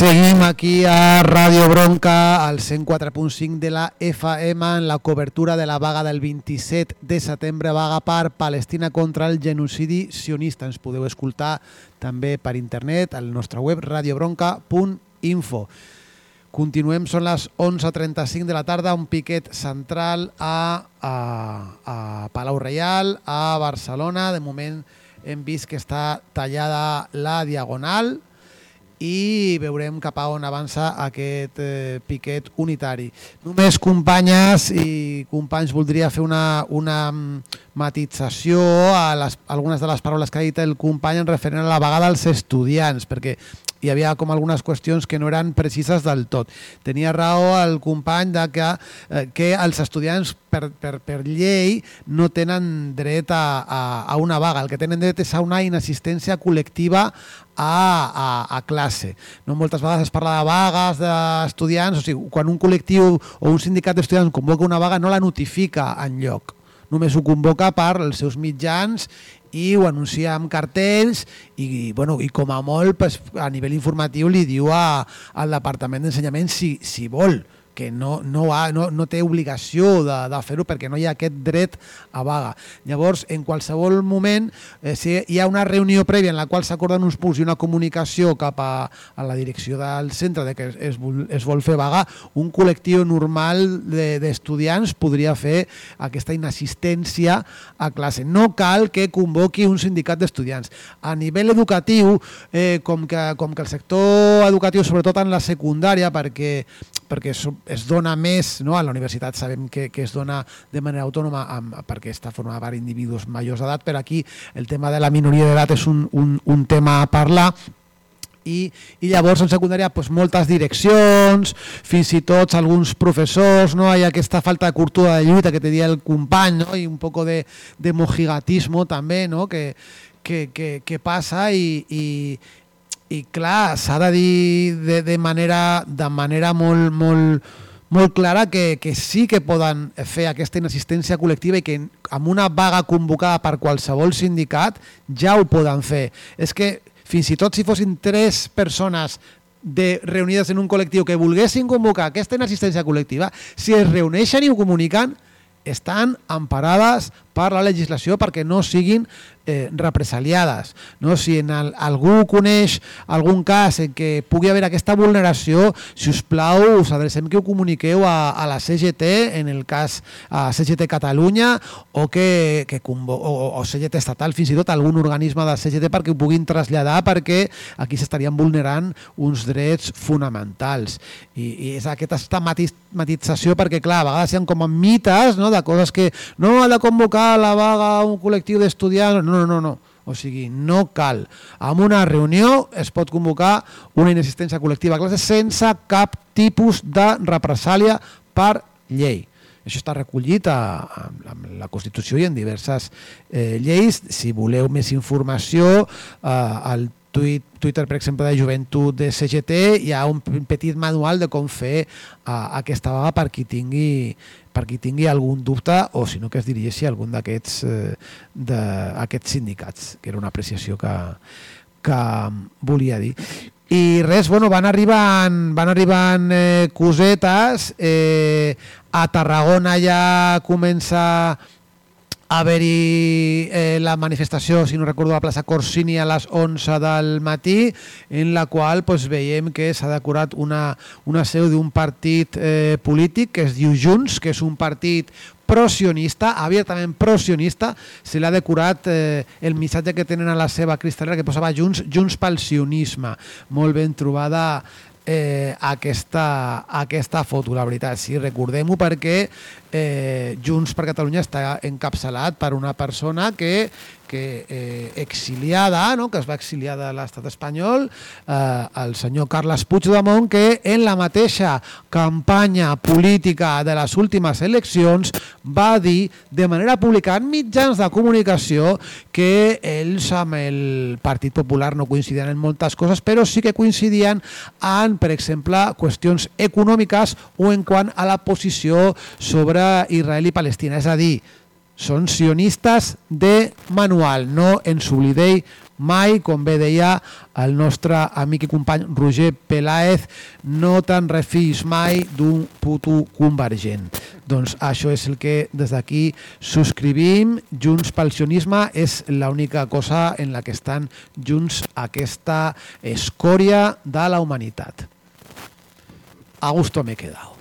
Seguim aquí a Ràdio Bronca, al 104.5 de la FM, en la cobertura de la vaga del 27 de setembre, vaga per Palestina contra el genocidi sionista. Ens podeu escoltar també per internet al nostre web radiobronca.info. Continuem, són les 11.35 de la tarda, un piquet central a, a, a Palau Reial, a Barcelona. De moment hem vist que està tallada la diagonal, i veurem cap a on avança aquest eh, piquet unitari. Només companyes i companys voldria fer una, una matització a les, algunes de les paraules que ha dit el company en referent a la vegada als estudiants, perquè hi havia com algunes qüestions que no eren precises del tot. Tenia raó el company de que, eh, que els estudiants per, per, per llei no tenen dret a, a, a una vaga. El que tenen dret és a una inassistència col·lectiva a, a, a classe. No moltes vegades es parla de vagues d'estudiants, o sigui, quan un col·lectiu o un sindicat d'estudiants convoca una vaga no la notifica en lloc només ho convoca per els seus mitjans i ho anuncia amb cartells i, bueno, i com a molt pues, a nivell informatiu li diu a, al Departament d'Ensenyament si, si vol que no, no, ha, no, no té obligació de, de fer-ho perquè no hi ha aquest dret a vaga. Llavors, en qualsevol moment, eh, si hi ha una reunió prèvia en la qual s'acorden uns punts i una comunicació cap a, a la direcció del centre de que es, es, es vol fer vaga, un col·lectiu normal d'estudiants de, podria fer aquesta inassistència a classe. No cal que convoqui un sindicat d'estudiants. A nivell educatiu, eh, com, que, com que el sector educatiu, sobretot en la secundària, perquè perquè es, es dona més, no? a la universitat sabem que, que es dona de manera autònoma amb, perquè està formada per individus majors d'edat, però aquí el tema de la minoria d'edat és un, un, un tema a parlar i, i llavors en secundària pues, moltes direccions, fins i tot alguns professors, no? hi ha aquesta falta de cultura de lluita que te dia el company no? i un poc de, de mojigatismo també no? que, que, que, que passa i, i, i clar, s'ha de dir de, de, manera, de manera molt, molt, molt clara que, que sí que poden fer aquesta inassistència col·lectiva i que amb una vaga convocada per qualsevol sindicat ja ho poden fer. És que fins i tot si fossin tres persones de reunides en un col·lectiu que volguessin convocar aquesta inassistència col·lectiva, si es reuneixen i ho comuniquen, estan emparades per la legislació perquè no siguin eh, represaliades. No? Si en el, algú coneix algun cas en què pugui haver aquesta vulneració, si us plau, us adrecem que ho comuniqueu a, a la CGT, en el cas a CGT Catalunya, o, que, que o, o CGT estatal, fins i tot algun organisme de CGT perquè ho puguin traslladar perquè aquí s'estarien vulnerant uns drets fonamentals. I, i és aquesta matització perquè, clar, a vegades hi ha com a mites no? de coses que no ha de convocar la vaga un col·lectiu d'estudiants, no, no, no, no. O sigui, no cal. En una reunió es pot convocar una inassistència col·lectiva a classe sense cap tipus de represàlia per llei. Això està recollit a, a, a la Constitució i en diverses eh, lleis. Si voleu més informació, eh, al Twitter, per exemple, de Joventut de CGT, hi ha un petit manual de com fer uh, aquesta vaga per qui tingui per qui tingui algun dubte o si no que es dirigeixi a algun d'aquests eh, sindicats, que era una apreciació que, que volia dir. I res, bueno, van arribant, van arribant eh, cosetes, eh, a Tarragona ja comença haver-hi eh, la manifestació, si no recordo, a la plaça Corsini a les 11 del matí, en la qual pues, veiem que s'ha decorat una, una seu d'un partit eh, polític que es diu Junts, que és un partit prosionista, abiertament prosionista, se l'ha decorat eh, el missatge que tenen a la seva cristalera que posava Junts, Junts pel sionisme. Molt ben trobada eh, aquesta, aquesta foto, la veritat. Sí, recordem-ho perquè eh, Junts per Catalunya està encapçalat per una persona que que eh, exiliada, no? que es va exiliar de l'estat espanyol, eh, el senyor Carles Puigdemont, que en la mateixa campanya política de les últimes eleccions va dir de manera pública en mitjans de comunicació que ells amb el Partit Popular no coincidien en moltes coses, però sí que coincidien en, per exemple, qüestions econòmiques o en quant a la posició sobre Israel i Palestina. És a dir, són sionistes de manual, no ens oblideu mai, com bé deia el nostre amic i company Roger Peláez, no te'n refis mai d'un puto convergent. Doncs això és el que des d'aquí subscrivim. Junts pel sionisme és l'única cosa en la que estan junts aquesta escòria de la humanitat. A gusto me he quedado.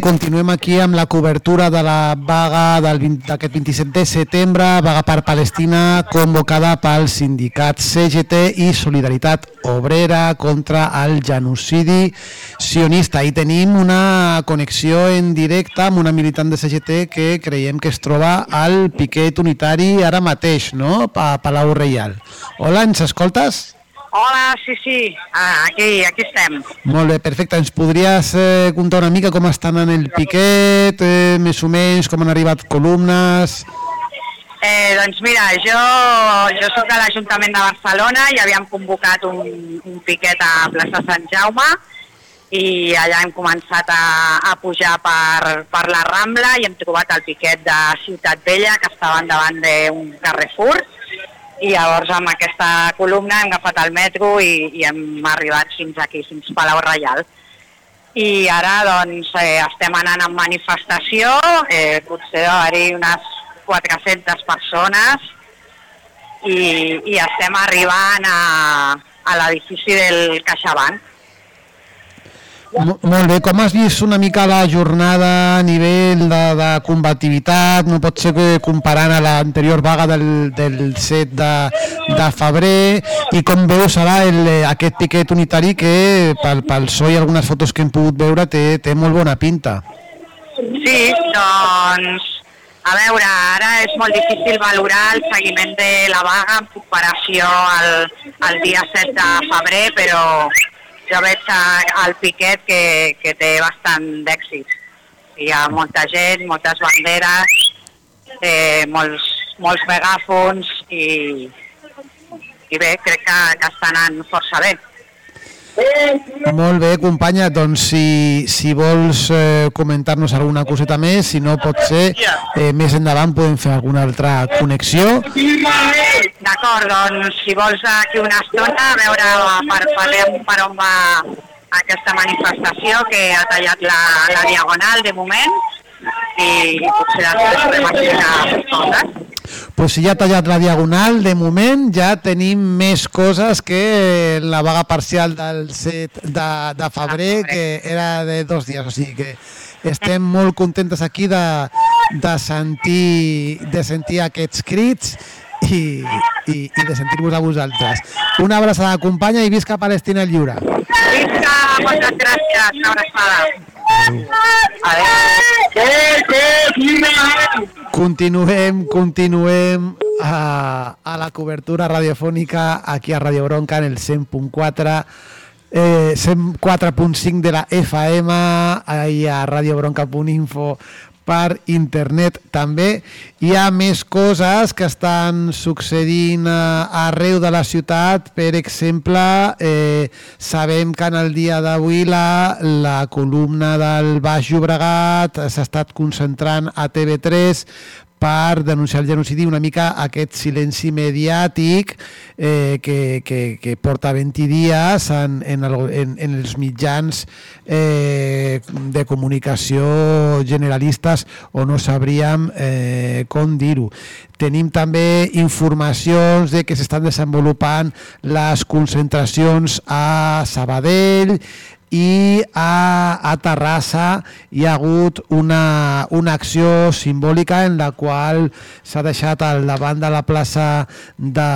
Continuem aquí amb la cobertura de la vaga d'aquest 27 de setembre, vaga per Palestina convocada pel sindicat CGT i Solidaritat Obrera contra el genocidi sionista. I tenim una connexió en directe amb una militant de CGT que creiem que es troba al piquet unitari ara mateix, no?, a Palau Reial. Hola, ens escoltes? Hola, sí, sí, ah, aquí, aquí estem. Molt bé, perfecte. Ens podries eh, contar una mica com estan en el piquet, eh, més o menys, com han arribat columnes... Eh, doncs mira, jo, jo sóc a l'Ajuntament de Barcelona i havíem convocat un, un piquet a plaça Sant Jaume i allà hem començat a, a pujar per, per la Rambla i hem trobat el piquet de Ciutat Vella que estaven davant d'un Carrefour i llavors amb aquesta columna hem agafat el metro i, i hem arribat fins aquí, fins Palau Reial. I ara doncs eh, estem anant en manifestació, eh, potser haver-hi unes 400 persones. I, i estem arribant a, a l'edifici del CaixaBank molt bé, com has vist una mica la jornada a nivell de, de combativitat? No pot ser que comparant a l'anterior vaga del, del 7 de, de febrer i com veus ara el, aquest piquet unitari que pel, pel so i algunes fotos que hem pogut veure té, té molt bona pinta. Sí, doncs a veure, ara és molt difícil valorar el seguiment de la vaga en comparació al, al dia 7 de febrer, però jo veig al Piquet que, que té bastant d'èxit. Hi ha molta gent, moltes banderes, eh, molts, molts megàfons i, i bé, crec que, que estan anant força bé. Molt bé, companya, doncs si, si vols eh, comentar-nos alguna coseta més, si no pot ser, eh, més endavant podem fer alguna altra connexió. D'acord, doncs si vols d'aquí una estona a veure per, per, per on va aquesta manifestació que ha tallat la, la diagonal de moment i potser després podem explicar coses pues si ja ha tallat la diagonal, de moment ja tenim més coses que la vaga parcial del 7 de, de febrer, que era de dos dies, o sigui que estem molt contentes aquí de, de, sentir, de sentir aquests crits i, i, i de sentir-vos a vosaltres. Una abraçada, companya, i visca Palestina lliure. Visca, moltes gràcies, una abraçada. Continuem, continuem a, la cobertura radiofònica aquí a Radio Bronca en el 100.4 eh, 104.5 de la FM ahí a radiobronca.info per internet també. Hi ha més coses que estan succeint eh, arreu de la ciutat. Per exemple, eh, sabem que en el dia d'avui la, la columna del Baix Llobregat s'ha estat concentrant a TV3 per denunciar el genocidi una mica aquest silenci mediàtic eh, que, que, que porta 20 dies en, en, el, en, en els mitjans eh, de comunicació generalistes o no sabríem eh, com dir-ho. Tenim també informacions de que s'estan desenvolupant les concentracions a Sabadell, i a, a Terrassa hi ha hagut una, una acció simbòlica en la qual s'ha deixat al davant de la plaça de,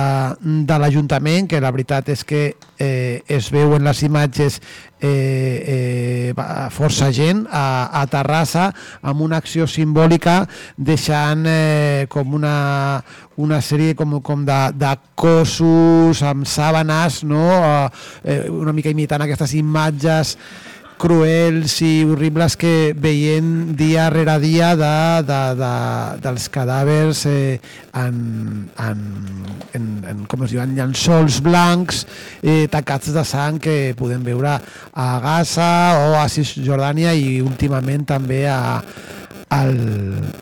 de l'Ajuntament, que la veritat és que eh, es veuen les imatges eh, eh, força gent a, a Terrassa amb una acció simbòlica deixant eh, com una, una sèrie com, com de, de cossos amb sàbanes, no? eh, una mica imitant aquestes imatges cruels i horribles que veient dia rere dia de, de, de, dels cadàvers eh, en, en, en, en, com es diuen, llençols blancs eh, tacats de sang que podem veure a Gaza o a Cisjordània i últimament també a, al,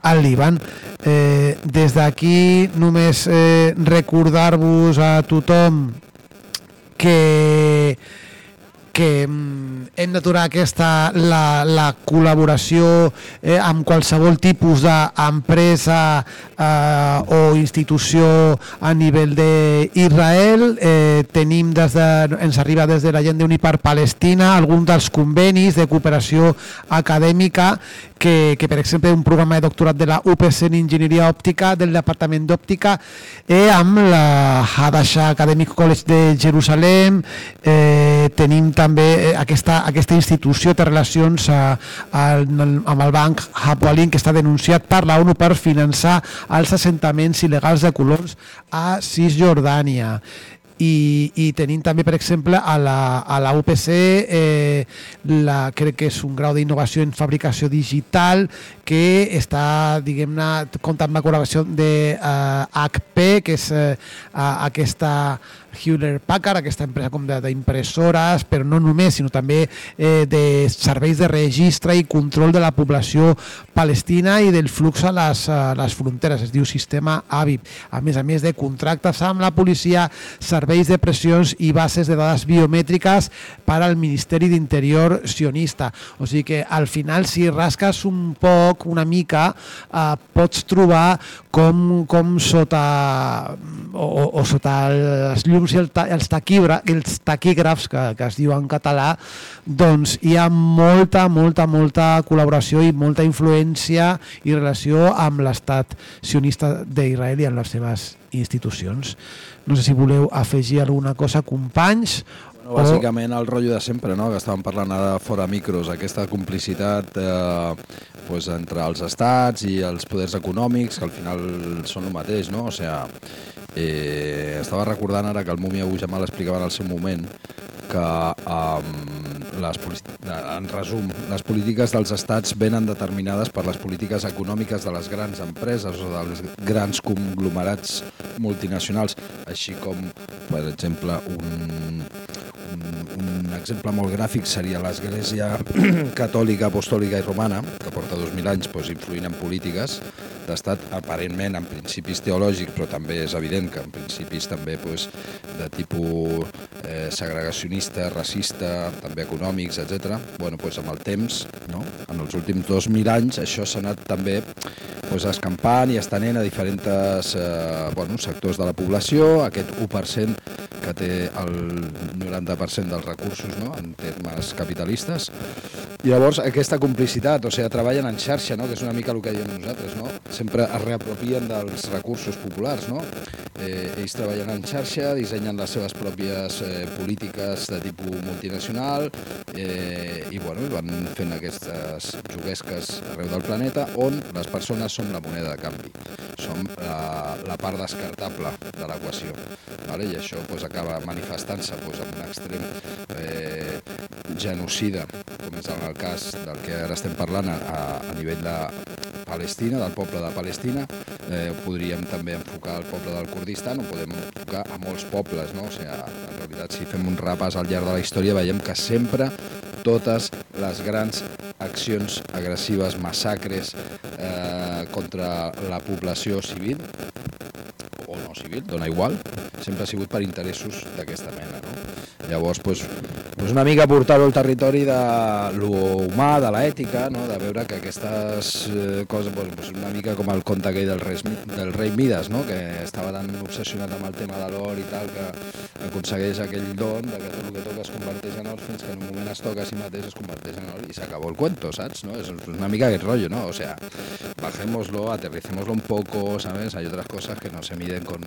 al Líban. Eh, des d'aquí només eh, recordar-vos a tothom que que mm, hem d'aturar aquesta, la, la col·laboració eh, amb qualsevol tipus d'empresa eh, o institució a nivell d'Israel. Eh, tenim des de, ens arriba des de la gent d'Unipar Palestina alguns dels convenis de cooperació acadèmica que, que per exemple un programa de doctorat de la UPC en Enginyeria Òptica del Departament d'Òptica eh, amb la Hadasha Academic College de Jerusalem eh, tenim també eh, aquesta, aquesta institució de relacions a, a, amb el banc Hapoalim que està denunciat per la ONU per finançar els assentaments il·legals de colons a Cisjordània. I, i tenim també, per exemple, a la, a la UPC, eh, la, crec que és un grau d'innovació en fabricació digital que està, diguem-ne, comptant amb la col·laboració de eh, que és eh, aquesta Hewlett Packard, aquesta empresa com d'impressores, però no només, sinó també eh, de serveis de registre i control de la població palestina i del flux a les, a les fronteres. Es diu sistema AVIP. A més a més de contractes amb la policia, serveis de pressions i bases de dades biomètriques per al Ministeri d'Interior sionista. O sigui que al final, si rasques un poc, una mica, eh, pots trobar com, com sota, o, o sota els llums i el, els, taquibra, els taquígrafs, que, que es diu en català, doncs hi ha molta, molta, molta col·laboració i molta influència i relació amb l'estat sionista d'Israel i amb les seves institucions. No sé si voleu afegir alguna cosa, companys, Bàsicament el rotllo de sempre, no? que estàvem parlant ara fora micros, aquesta complicitat eh, pues, entre els estats i els poders econòmics, que al final són el mateix, no? O sigui, eh, estava recordant ara que el Múmia Bujamal explicava en el seu moment que um, les, en resum, les polítiques dels estats venen determinades per les polítiques econòmiques de les grans empreses o dels grans conglomerats multinacionals, així com, per exemple, un, un exemple molt gràfic seria l'Església Catòlica, Apostòlica i Romana, que porta 2.000 anys doncs, influint en polítiques d'estat, aparentment en principis teològics, però també és evident que en principis també doncs, de tipus eh, segregacionista, racista, també econòmics, etc. Bueno, doncs amb el temps, no? en els últims 2.000 anys, això s'ha anat també doncs, escampant i estenent a diferents eh, bueno, sectors de la població, aquest 1% que té el 90% dels recursos no? en termes capitalistes. Llavors aquesta complicitat, o sigui, treballen en xarxa, no? que és una mica el que diem nosaltres, no? sempre es reapropien dels recursos populars. No? Eh, ells treballen en xarxa, dissenyen les seves pròpies eh, polítiques de tipus multinacional eh, i bueno, van fent aquestes juguesques arreu del planeta on les persones són la moneda de canvi, som la, la part descartable de l'equació. Vale? I això pues, acaba manifestant-se pues, en un extrem eh, genocida, com és en el cas del que ara estem parlant a, a nivell de Palestina, del poble de Palestina, eh, podríem també enfocar el poble del Kurdistan, o podem enfocar a molts pobles, no? O sigui, en realitat, si fem un repàs al llarg de la història, veiem que sempre totes les grans accions agressives, massacres eh, contra la població civil, o no civil, dona igual, sempre ha sigut per interessos d'aquesta mena. No? Llavors, pues, pues una mica portar-ho al territori de lo humà, de l'ètica, no? de veure que aquestes eh, coses, pues, pues una mica com el conte aquell del, res, del rei Midas, no? que estava tan obsessionat amb el tema de l'or i tal, que aconsegueix aquell don de que tot el que toca es converteix en or que en un moment es toca a si mateix es converteix en or i el cuento, saps? No? És una mica aquest rollo, ¿no? O sea, bajémoslo, aterricémoslo un poco, ¿sabes? Hay otras cosas que no se miden con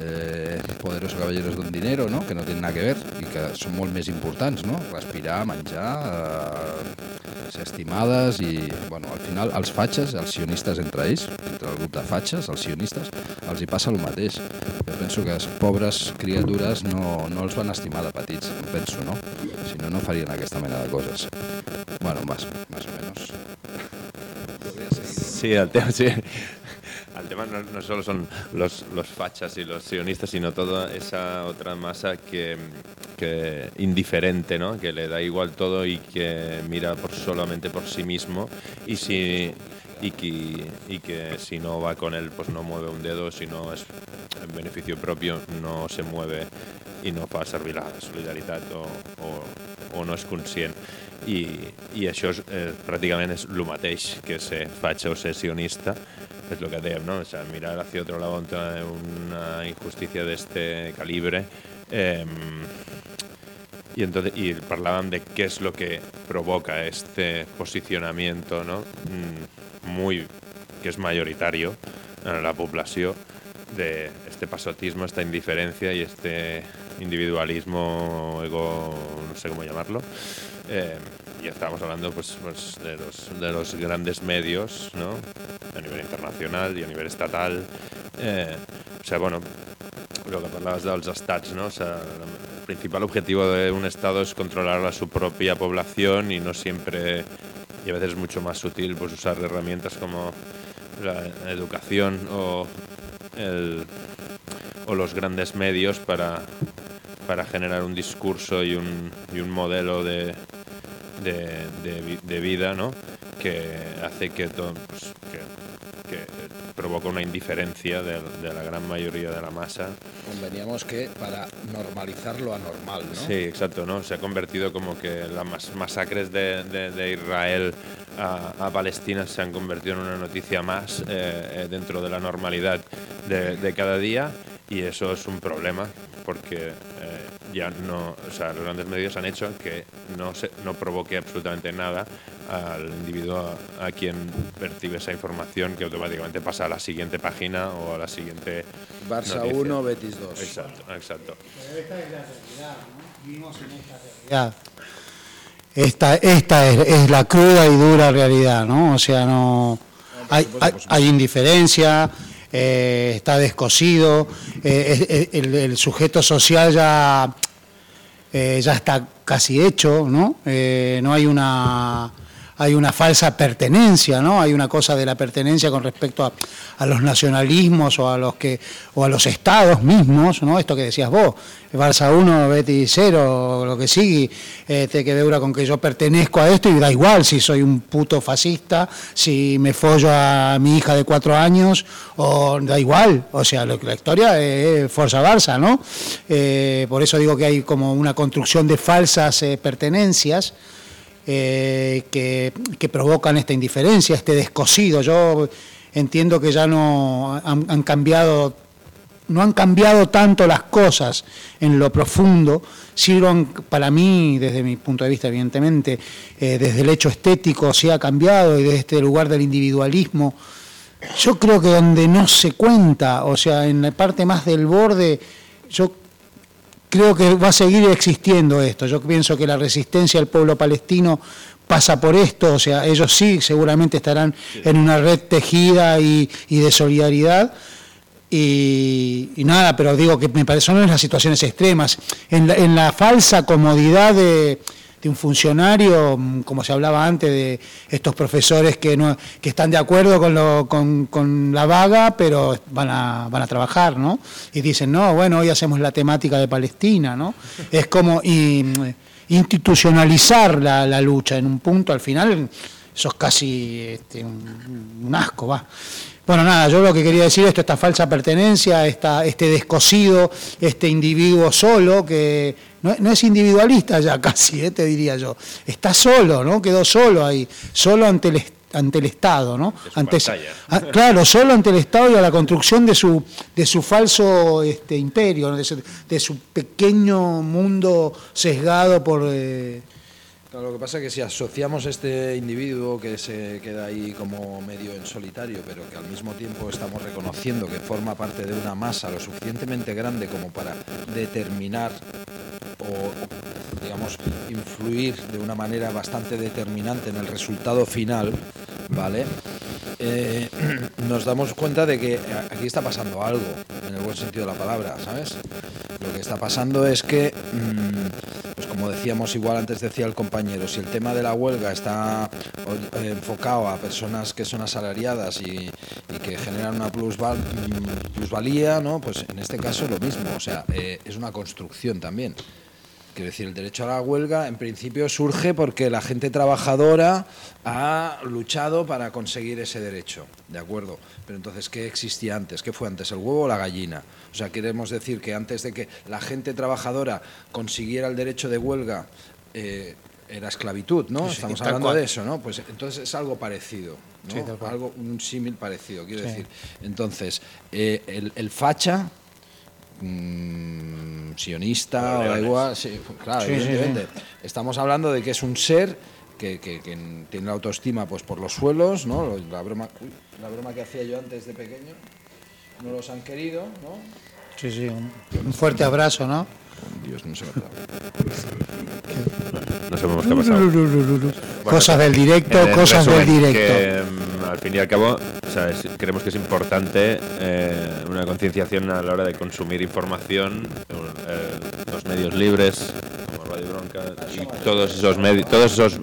eh, poderosos caballeros d'un dinero, no? que no tenen nada que ver i que són molt més importants, no? respirar, menjar, eh, ser estimades i, bueno, al final, els fatxes, els sionistes entre ells, entre el grup de fatxes, els sionistes, els hi passa el mateix. Jo penso que les pobres criatures no, no els van estimar de petits, penso, no? Si no, no farien aquesta mena de coses. Bueno, más, más o menos. Sí, el tema, sí. Tema no, no solo son los, fachas y los sionistas, sino toda esa otra masa que, que indiferente, ¿no? que le da igual todo y que mira por, solamente por sí mismo y, si, y, que, y que si no va con él pues no mueve un dedo, si no es en beneficio propio no se mueve y no va a servir la solidaridad o, o o no és conscient. I, i això és, eh, pràcticament és el mateix que ser fatxa o ser sionista, és el que dèiem, no? O sea, mirar hacia otro lado ante una injusticia de este calibre eh, y, entonces, y hablaban de qué es lo que provoca este posicionamiento ¿no? Mm, muy que es mayoritario en la población de este pasotismo, esta indiferencia y este individualismo ego, no sé cómo llamarlo. Eh, y estábamos hablando pues, pues de, los, de, los, grandes medios, ¿no? a nivel internacional y a nivel estatal. Eh, o sea, bueno, lo que hablabas de los estats, ¿no? O sea, el principal objetivo de un Estado es controlar a su propia población y no siempre, y a veces es mucho más sutil, pues usar herramientas como la educación o, el, o los grandes medios para, para generar un discurso y un, y un modelo de, de, de, de, vida ¿no? que hace que, todo, pues, que, que provoca una indiferencia de, de, la gran mayoría de la masa. Conveníamos que para normalizar lo anormal, ¿no? Sí, exacto, ¿no? Se ha convertido como que las mas masacres de, Israel a, a, Palestina se han convertido en una noticia más eh, eh dentro de la normalidad de, cada día y eso es un problema porque eh, ya no, o sea, los grandes medios han hecho que no, se, no provoque absolutamente nada al individuo a, a, quien percibe esa información que automáticamente pasa a la siguiente página o a la siguiente Barça noticia. 1, Betis 2. Exacto, exacto. Pero esta es la realidad, ¿no? Vivimos en esta realidad. Esta, esta es, es, la cruda y dura realidad, ¿no? O sea, no hay, hay, hay indiferencia, eh, está descosido, eh, el, el, sujeto social ya, eh, ya está casi hecho, ¿no? No hay una hay una falsa pertenencia, ¿no? Hay una cosa de la pertenencia con respecto a, a, los nacionalismos o a los que o a los estados mismos, ¿no? Esto que decías vos, Barça 1, Betis 0, lo que sigue, este, que dura con que yo pertenezco a esto y da igual si soy un puto fascista, si me follo a mi hija de cuatro años, o da igual, o sea, lo, la historia es Forza Barça, ¿no? Eh, por eso digo que hay como una construcción de falsas eh, pertenencias, eh, que, provocan esta indiferencia, este descosido. Yo entiendo que ya no han, cambiado, no han cambiado tanto las cosas en lo profundo, sirven para mí, desde mi punto de vista, evidentemente, eh, desde el hecho estético sí ha cambiado y desde este lugar del individualismo. Yo creo que donde no se cuenta, o sea, en la parte más del borde, yo creo que va a seguir existiendo esto. Yo pienso que la resistencia del pueblo palestino pasa por esto, o sea, ellos sí seguramente estarán en una red tejida y, y de solidaridad. Y, y, nada, pero digo que me parece son las situaciones extremas, en la, en la falsa comodidad de, de, un funcionario, como se hablaba antes, de estos profesores que, no, que están de acuerdo con, lo, con, con, la vaga, pero van a, van a trabajar, ¿no? Y dicen, no, bueno, hoy hacemos la temática de Palestina, ¿no? Es como y, institucionalizar la, la, lucha en un punto, al final, eso es casi este, un, un asco, va. Bueno, nada, yo lo que quería decir esto, esta falsa pertenencia, esta, este descosido, este individuo solo, que no, no es individualista ya casi, eh, te diría yo, está solo, ¿no? Quedó solo ahí, solo ante el, ante el Estado, ¿no? Ante, a, claro, solo ante el Estado y a la construcción de su, de su falso este, imperio, ¿no? de, su, de, su, pequeño mundo sesgado por... Eh, Lo que pasa es que si asociamos este individuo que se queda ahí como medio en solitario, pero que al mismo tiempo estamos reconociendo que forma parte de una masa lo suficientemente grande como para determinar o, digamos, influir de una manera bastante determinante en el resultado final, ¿vale? Eh, nos damos cuenta de que aquí está pasando algo, en el buen sentido de la palabra, ¿sabes? Lo que está pasando es que, mmm, pues como decíamos, igual antes decía el compañero, si el tema de la huelga está enfocado a personas que son asalariadas y, que generan una plusval, plusvalía, ¿no? Pues en este caso lo mismo, o sea, eh, es una construcción también. Quiero decir, el derecho a la huelga en principio surge porque la gente trabajadora ha luchado para conseguir ese derecho, ¿de acuerdo? Pero entonces, ¿qué existía antes? ¿Qué fue antes, el huevo o la gallina? O sea, queremos decir que antes de que la gente trabajadora consiguiera el derecho de huelga, eh, era esclavitud, ¿no? Sí, Estamos hablando cual. de eso, ¿no? Pues entonces es algo parecido, ¿no? Sí, algo, un símil parecido, quiero Sí. decir. Entonces, eh, el, el facha, mm, sionista, o igual, sí, claro, Sí, sí, evidentemente. Estamos hablando de que es un ser que, que- que tiene la autoestima pues por los suelos, ¿no? La broma, uy, la broma que hacía yo antes de pequeño, no los han querido, ¿no? Sí, sí, un, un fuerte abrazo, ¿no? Dios, no se me acaba. No sabemos qué ha pasado. cosas del directo, cosas del resumen, directo. que, mm, al fin y al cabo, o sea, es- creemos que es importante eh, una concienciación a la hora de consumir información, eh, los medios libres, como Radio Bronca, y todos esos medios, todos esos,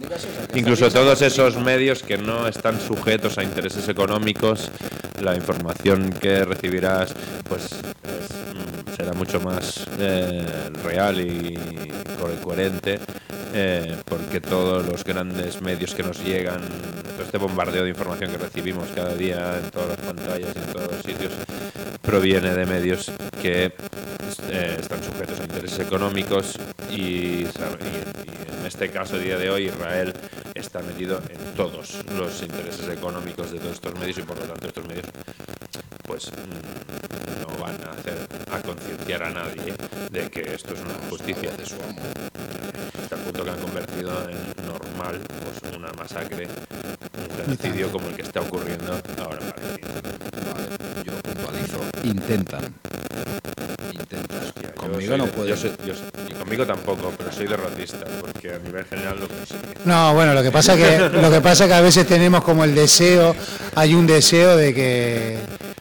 incluso todos esos medios que no están sujetos a intereses económicos, la información que recibirás, pues será mucho más eh, real y co- coherente eh, porque todos los grandes medios que nos llegan, todo este bombardeo de información que recibimos cada día en todas las pantallas y en todos los sitios, proviene de medios que eh, están sujetos a intereses económicos y, y- y en este caso, el día de hoy, Israel está metido en todos los intereses económicos de todos estos medios y por lo tanto estos medios pues mm, no van a hacer a concienciar a nadie de que esto es una justicia de su amo. hasta el punto que han convertido en normal pues, una masacre, un genocidio como el que está ocurriendo ahora en Palestina. Vale, yo puntualizo. Intentan. Conmigo soy no de- puede. yo soy- yo soy- y conmigo tampoco, pero soy derrotista, porque a nivel general lo consigue. No, bueno, lo que pasa que lo que pasa que a veces tenemos como el deseo, hay un deseo de que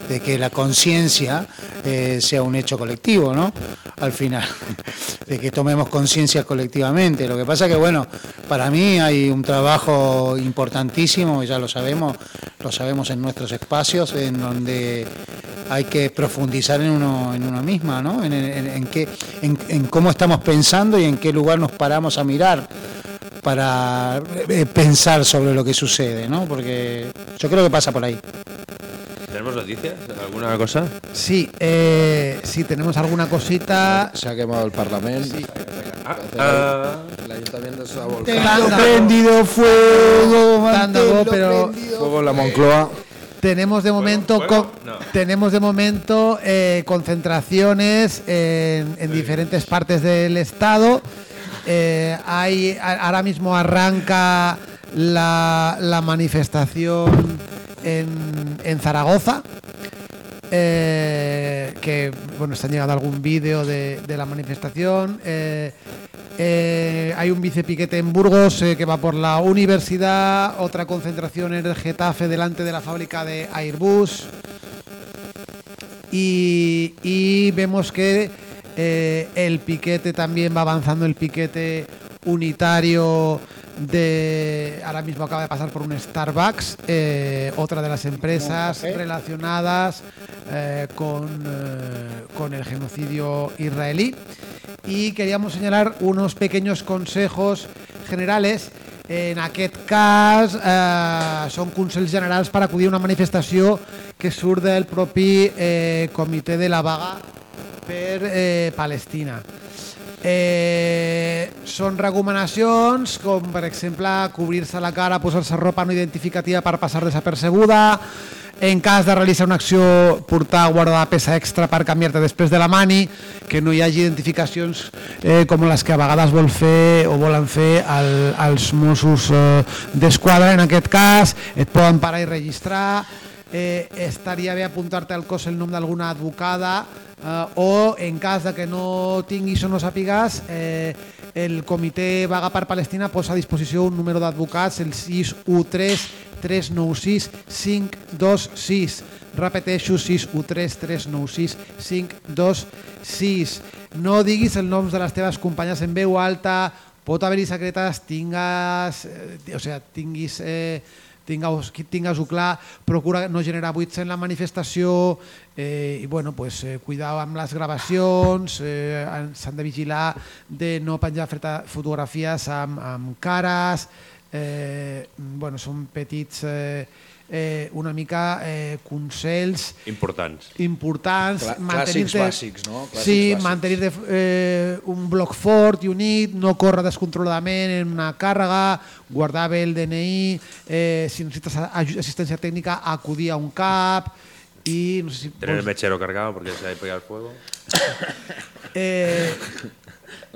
de que la conciencia eh, sea un hecho colectivo, ¿no? Al final, de que tomemos conciencia colectivamente. Lo que pasa que bueno, para mí hay un trabajo importantísimo, ya lo sabemos, lo sabemos en nuestros espacios, en donde hay que profundizar en uno, en uno misma, ¿no? En, en- en qué, en, en cómo estamos pensando y en qué lugar nos paramos a mirar para eh, pensar sobre lo que sucede, ¿no? Porque yo creo que pasa por ahí. ¿Tenemos noticias? ¿Alguna cosa? Sí, eh, sí, tenemos alguna cosita. Se ha quemado el Parlamento. Ah, ah, El ayuntamiento se ha volcado. Prendido fuego, Tándago, pero Fuego en la Moncloa. Tenemos de momento fuego? co- No. tenemos de momento eh, concentraciones en, en diferentes partes del estado. Eh, hay ahora mismo arranca la, la manifestación en, en Zaragoza. Eh, que bueno están llegando algún vídeo de, la manifestación. Eh, eh, hay un vicepiquete en Burgos que va por la universidad. Otra concentración en el Getafe delante de la fábrica de Airbus. Y, y vemos que el piquete también va avanzando, el piquete unitario de ahora mismo acaba de pasar por un Starbucks, eh, otra de las empresas relacionadas eh, con, eh, con el genocidio israelí. Y queríamos señalar unos pequeños consejos generales en aquest cas eh, són consells generals per acudir a una manifestació que surt del propi eh, comitè de la vaga per eh, Palestina. Eh, són recomanacions com per exemple cobrir-se la cara, posar-se ropa no identificativa per passar desapercebuda, en cas de realitzar una acció portar guardar peça extra per canviar-te després de la mani, que no hi hagi identificacions eh, com les que a vegades vol fer o volen fer el, els Mossos eh, d'Esquadra. En aquest cas, et poden parar i registrar, eh, estaria bé apuntar-te al cos el nom d'alguna advocada eh, o en cas de que no tinguis o no sàpigues eh, el comitè Vaga per Palestina posa a disposició un número d'advocats el 613 396 526 repeteixo 613 396 526 no diguis el nom de les teves companyes en veu alta. Pot haver-hi secretes tingues eh, o sea, tinguis eh, tingues, tingues-ho clar, procura no generar buits en la manifestació eh, i bueno, pues, eh, cuidar amb les gravacions, eh, han- s'han de vigilar de no penjar fotografies amb, amb cares, eh, bueno, són petits eh, eh, una mica eh, consells Importants. importants. Clà- clàssics bàsics, no? Clàssics sí, bàsics. mantenir eh, un bloc fort i unit, no córrer descontroladament en una càrrega, guardar bé el DNI, eh, si necessites assistència tècnica, acudir a un CAP i no sé si Tener el mechero cargado porque se ha pegado el fuego. Eh,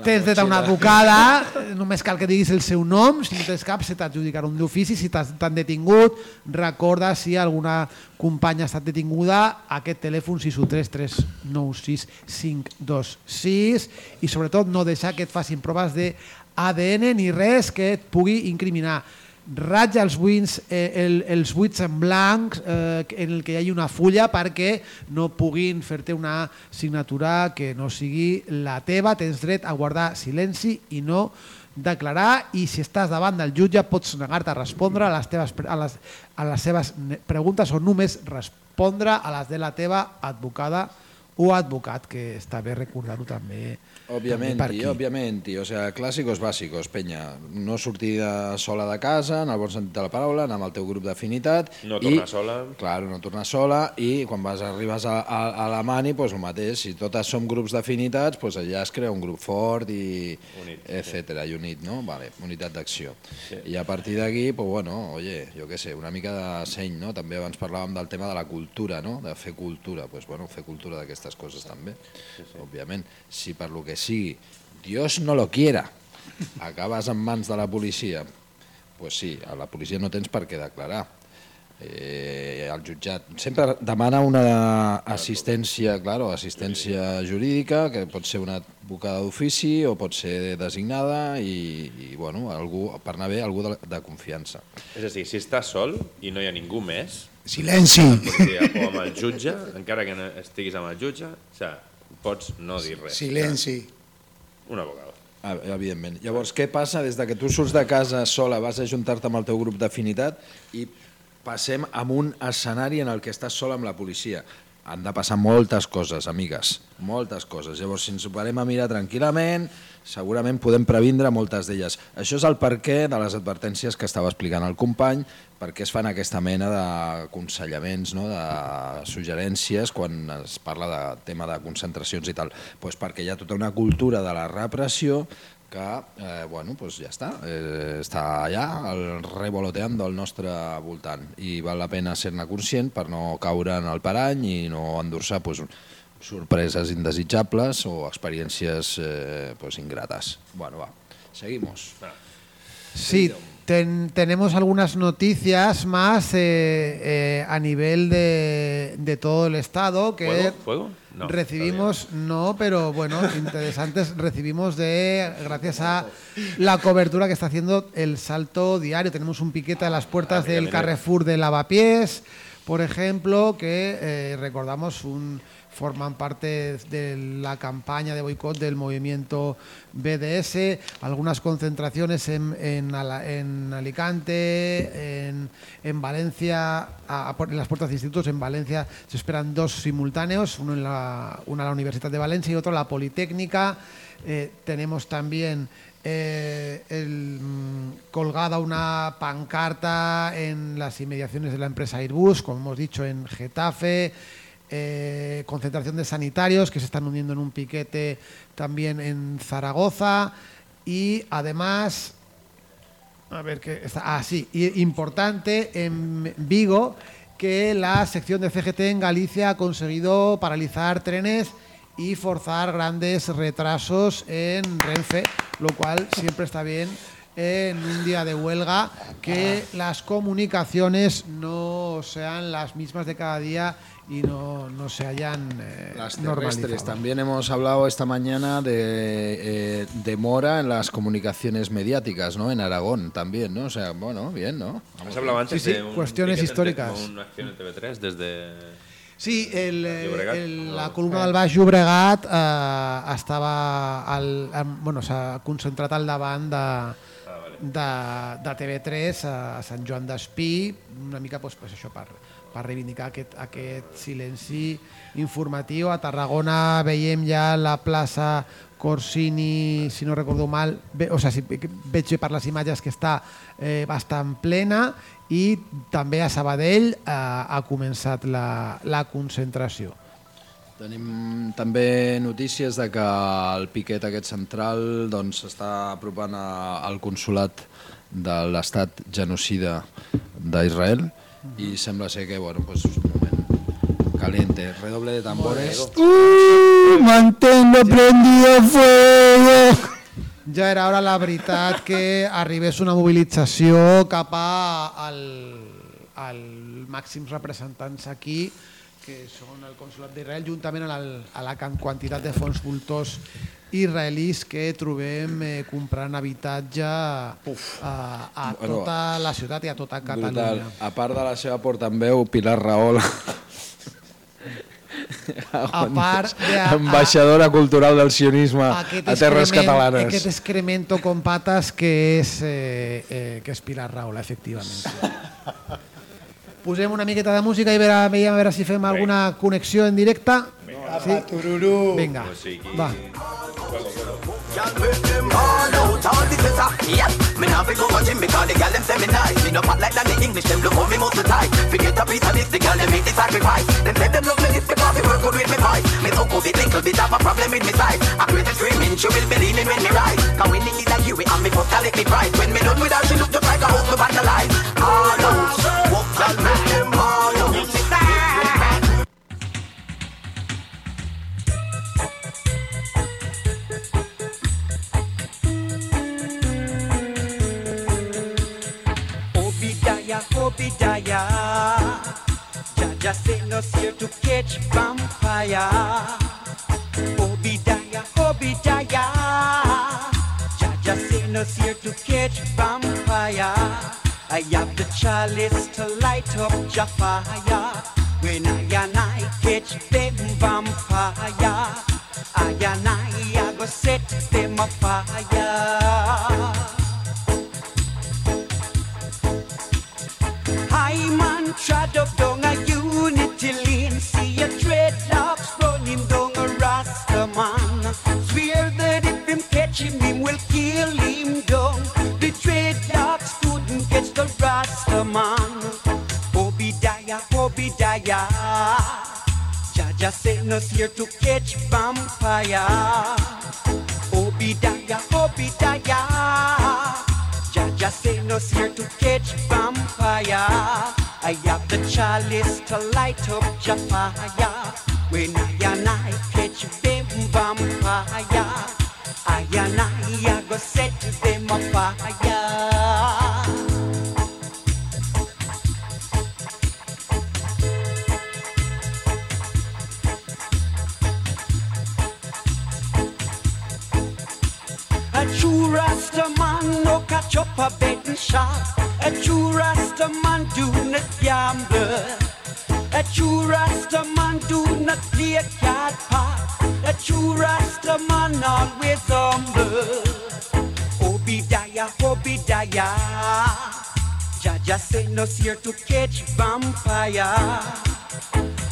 tens dret a una advocada, només cal que diguis el seu nom, si no tens cap se t'adjudicarà un d'ofici, si t'han detingut, recorda si alguna companya ha estat detinguda, aquest telèfon 613 396 526 i sobretot no deixar que et facin proves d'ADN ni res que et pugui incriminar ratlla els buits, eh, el, els buits en blanc eh, en el que hi hagi una fulla perquè no puguin fer-te una signatura que no sigui la teva, tens dret a guardar silenci i no declarar. I si estàs davant del jutge pots negar-te a respondre a les, teves, a, les, a les seves preguntes o només respondre a les de la teva advocada o advocat, que està bé recordar-ho també, Obviamente, obviamente. O sea, clàssicos bàsicos, penya. No sortir de sola de casa, en el bon sentit de la paraula, anar amb el teu grup d'afinitat. No i- tornar sola. Claro, no tornar sola i quan vas arribes a, a, a la mani, pues, el mateix. Si totes som grups d'afinitats, pues, allà es crea un grup fort i Unit, etcètera, i unit, no? Vale, unitat d'acció. I a partir d'aquí, pues, bueno, oye, jo què sé, una mica de seny, no? També abans parlàvem del tema de la cultura, no? De fer cultura, pues, bueno, fer cultura d'aquestes coses també, òbviament. Si per lo que sigui, Dios no lo quiera, acabes en mans de la policia, pues sí, a la policia no tens per què declarar. Eh, el jutjat sempre demana una assistència, claro, assistència jurídica, que pot ser una advocada d'ofici o pot ser designada i, i bueno, algú, per anar bé, algú de, de confiança. És a dir, si estàs sol i no hi ha ningú més, Silenci. o amb el jutge, encara que no estiguis amb el jutge, o sigui, pots no dir res. Silenci. Un abogat. Ah, Evidentment. Llavors, què passa des de que tu surts de casa sola, vas a juntar-te amb el teu grup d'afinitat i passem a un escenari en el que estàs sola amb la policia. Han de passar moltes coses, amigues, moltes coses. Llavors, si ens ho parem a mirar tranquil·lament, segurament podem previndre moltes d'elles. Això és el perquè de les advertències que estava explicant el company, perquè es fan aquesta mena d'aconsellaments, no? de suggerències quan es parla de tema de concentracions i tal. Pues perquè hi ha tota una cultura de la repressió que, eh, bueno, pues ja està, eh, està allà, el revoloteando al nostre voltant i val la pena ser-ne conscient per no caure en el parany i no endur-se pues, sorpreses indesitjables o experiències eh, pues, ingrates. Bueno, va, seguimos. Sí, ten- tenemos algunas noticias más eh, eh, a nivel de, de todo el Estado que ¿Fuego? ¿Fuego? No, recibimos, no, pero bueno, interesantes, recibimos de, gracias a la cobertura que está haciendo el Salto Diario. Tenemos un piquete a las puertas Ah, mira, del mira. Carrefour de Lavapiés, por ejemplo, que eh, recordamos forman parte de la campaña de boicot del movimiento BDS, algunas concentraciones en, en, en Alicante, en, en Valencia, en las puertas de institutos, en Valencia se esperan dos simultáneos, uno en la, una a la Universidad de Valencia y otro a la Politécnica. Eh, tenemos también eh, mm, colgada una pancarta en las inmediaciones de la empresa Airbus, como hemos dicho, en Getafe. eh, concentración de sanitarios que se están uniendo en un piquete también en Zaragoza. Y además, a ver qué está. Ah, sí, importante en Vigo que la sección de CGT en Galicia ha conseguido paralizar trenes y forzar grandes retrasos en Renfe, lo cual siempre está bien en un día de huelga que las comunicaciones no sean las mismas de cada día y no, no se hayan eh, Las terrestres. También hemos hablado esta mañana de eh, demora en las comunicaciones mediáticas, ¿no? En Aragón también, ¿no? O sea, bueno, bien, ¿no? Has hablado antes Sí, sí, de un cuestiones históricas. como una acción en TV3 desde... Sí, el, eh, el- la columna del Baix Llobregat eh, estava al, bueno, s'ha concentrat al davant de, de, de TV3 a Sant Joan d'Espí, una mica doncs, pues, això per, per reivindicar aquest, aquest silenci informatiu. A Tarragona veiem ja la plaça Corsini, si no recordo mal, ve, o sigui, si veig per les imatges que està eh, bastant plena i també a Sabadell eh, ha començat la, la concentració. Tenim també notícies de que el piquet aquest central doncs, s'està doncs, apropant a, al consulat de l'estat genocida d'Israel i sembla ser que, bueno, moment caliente. Redoble de tambores. Uh, mantengo prendido fuego! Ja era hora, la veritat, que arribés una mobilització cap a, al, al màxims representants aquí que són el Consolat d'Israel, juntament a la, a la quantitat de fons voltors israelis que trobem eh, comprant habitatge Uf. a, a tota bueno, la ciutat i a tota Catalunya. Brutal. A part de la seva portaveu, Pilar Rahola, a part de... Ambaixadora cultural del sionisme a terres catalanes. Aquest excremento con patas que és, eh, eh, que és Pilar Rahola, efectivament. Sí. Posem una miqueta de música i veure, veiem a veure si fem alguna connexió en directe. Vinga, sí? tururú. Vinga, va. Them all the better. Yep, me now fi go a gym because the gal them say me nice. Me no fat like that the English them look how me muscle tight. Forget a piece of this, the gal them make the sacrifice. Them say them love me this because me work good with me voice. Me so it little bit of a problem with me size. I create a screaming, she will be leaning when me rise. Cause when Nikki like you, and me first I let me price. When me done with her, she look just like a hope me vandalize. All out. Y'all make them all out. Obadiah, Jaja sent us here to catch vampire. Obidaya, Obadiah, Jaja sent us here to catch vampire. I have the chalice to light up fire. When I and I catch them vampire, I and I, I go set them afire. Trod up down a unity lane, see a dreadlocks running down a rasta man. Swear that if him catch him, him will kill him down. The dreadlocks couldn't catch the rasta man. Obadiah, Obadiah. Jaja sent us here to catch vampire. Obadiah, Obadiah. Jaja sent us here to catch vampire. I have the chalice to light up your fire. When I and I catch them vampire, I and I, go set them afire. True Rasta man no catch up a betting shot. A true Rasta man do not gamble. A true Rasta man do not play a card part. A true Rasta man always humble. Obadiah, Obadiah. Jaja sent us here to catch vampire.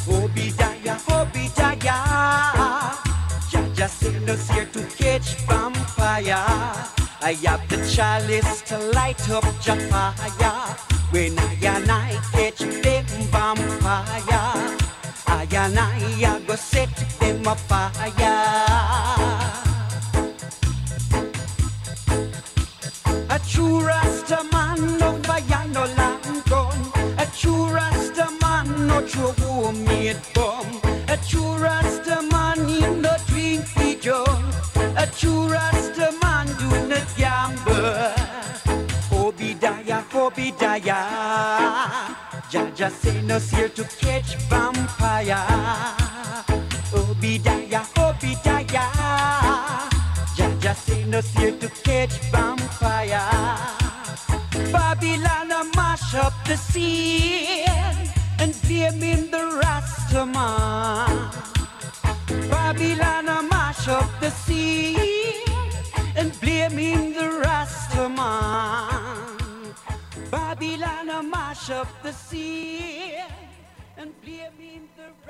Obadiah, Obadiah. Sent us here to catch vampire. I have the chalice to light up your fire. When I and I catch them vampire, I and I, I go set them afire. A true Rasta man no fire no long gun. A true Rasta man no true homemade bomb. A true Rasta man he no true Rasta man do not gamble. Obadiah, Obadiah. Jaja sent us here to catch vampire. Obadiah, Obadiah. Jaja sent us here to catch vampire. Babylon a mash up the scene and blaming the Rastaman. Babylon touch of the sea and blaming the Rastaman. Babylon, a mash up the sea and blaming the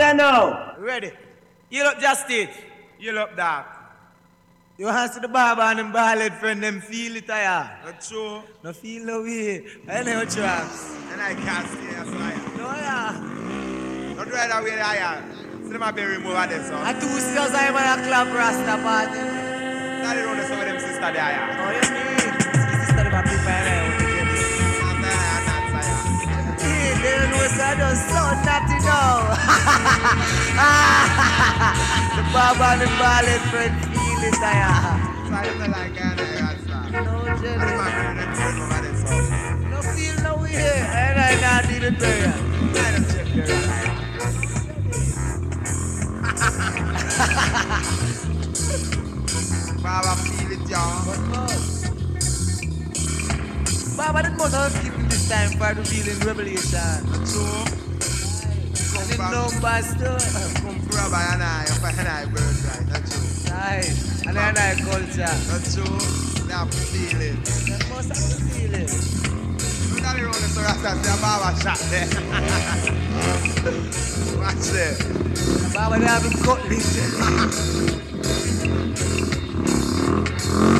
there now. Ready. You look justice. You look dark. You want to see the barber and them bald friend them feel it yeah. Not true. No feel no way. I know traps. And I can't stay as I am. No yeah. Not right away I am. See them a be removed of this, son. I two sisters I'm on a club rasta party. They don't know some of them sister there, yeah. Oh you mean? I don't so naughty now. the barber and the bald friend feel it yeah. No feel no way. And I not even there. I don't check there. Baba feel it, y'all. Baba, that must have given this time for revealing revelation. True. And the numbers too. Come from by and I, up and I birthright, not true. Nice. And then I culture. Not true. They have to feel it. That must have to feel it. Look at the road, so that's a Baba shot there. Watch it. Baba, they haven't cut this.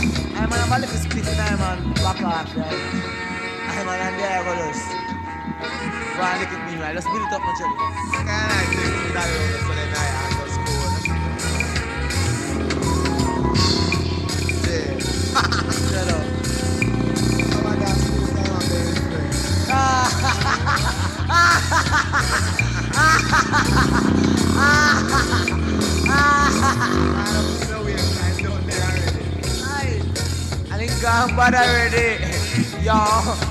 a little split in back off, right? I'm on and there, me, right? Let's build it up, my. Can I take that for the night just Yeah. Not gone bad already. Yo.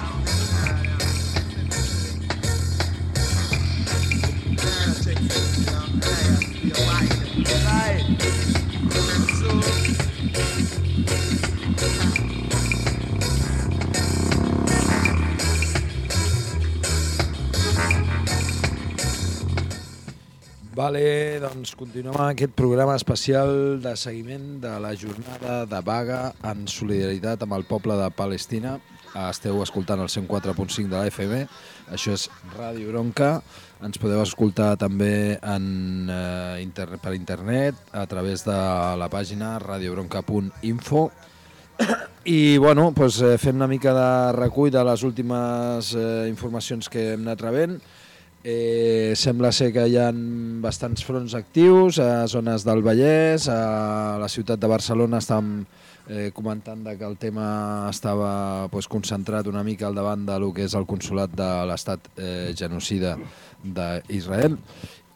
Vale, doncs continuem amb aquest programa especial de seguiment de la jornada de vaga en solidaritat amb el poble de Palestina. Esteu escoltant el 104.5 de la FM, això és Ràdio Bronca. Ens podeu escoltar també en, eh, internet, per internet a través de la pàgina radiobronca.info i bueno, doncs, fent una mica de recull de les últimes eh, informacions que hem anat rebent. Eh, sembla ser que hi ha bastants fronts actius a zones del Vallès, a la ciutat de Barcelona estàvem eh, comentant que el tema estava pues, concentrat una mica al davant de lo que és el consulat de l'estat eh, genocida d'Israel.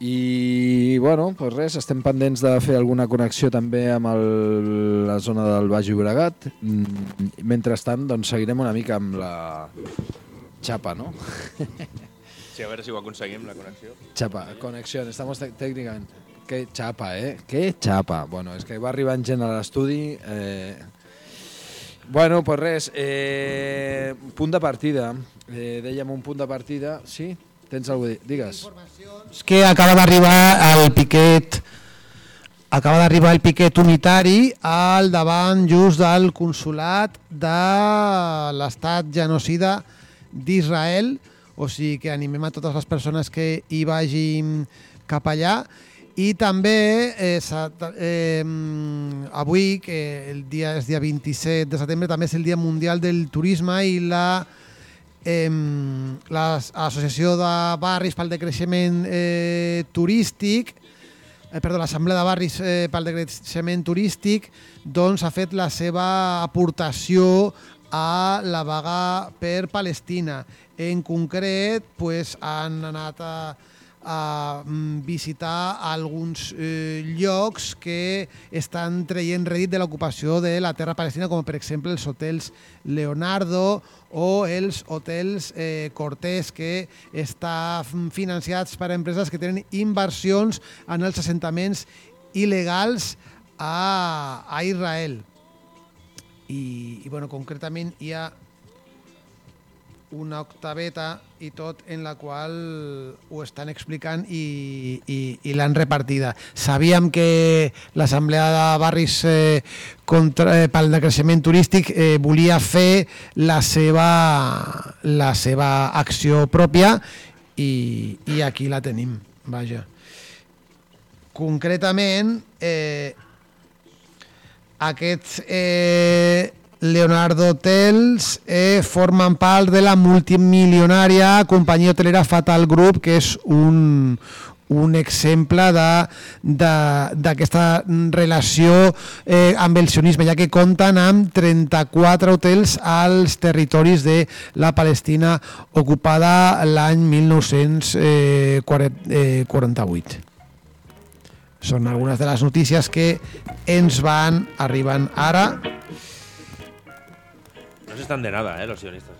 I bueno, pues res, estem pendents de fer alguna connexió també amb el, la zona del Baix Llobregat. Mm, Mentrestant, doncs, seguirem una mica amb la xapa, no? Sí, a veure si ho aconseguim, la connexió. Chapa, conexión, estamos tec- técnicamente. Qué chapa, ¿eh? Qué chapa. Bueno, és que va arribant gent a l'estudi. Eh... Bueno, pues res, eh... punt de partida. Eh, dèiem un punt de partida. Sí? Tens alguna cosa? Digues. És que acaba d'arribar el piquet acaba d'arribar el piquet unitari al davant just del consulat de l'estat genocida d'Israel, o sigui que animem a totes les persones que hi vagin cap allà i també eh, eh, avui, que el dia és dia 27 de setembre, també és el Dia Mundial del Turisme i la eh, l'Associació de Barris pel Decreixement eh, Turístic, eh, perdó, l'Assemblea de Barris eh, pel Decreixement Turístic, doncs ha fet la seva aportació a la vaga per Palestina. En concret, pues, han anat a, a mm, visitar alguns eh, llocs que estan traient rèdit de l'ocupació de la terra palestina, com per exemple els hotels Leonardo o els hotels eh, Cortés, que estan financiats per empreses que tenen inversions en els assentaments il·legals a, a Israel. I, i bueno, concretament hi ha una octaveta i tot en la qual ho estan explicant i, i, i l'han repartida. Sabíem que l'Assemblea de Barris eh, contra, eh, pel decreixement turístic eh, volia fer la seva, la seva acció pròpia i, i aquí la tenim. Vaja. Concretament, eh, aquests eh, Leonardo Hotels eh, formen part de la multimilionària companyia hotelera Fatal Group, que és un, un exemple d'aquesta relació eh, amb el sionisme, ja que compten amb 34 hotels als territoris de la Palestina ocupada l'any 1948. Són algunes de les notícies que ens van arribant ara. No están de nada, ¿eh? Los sionistas.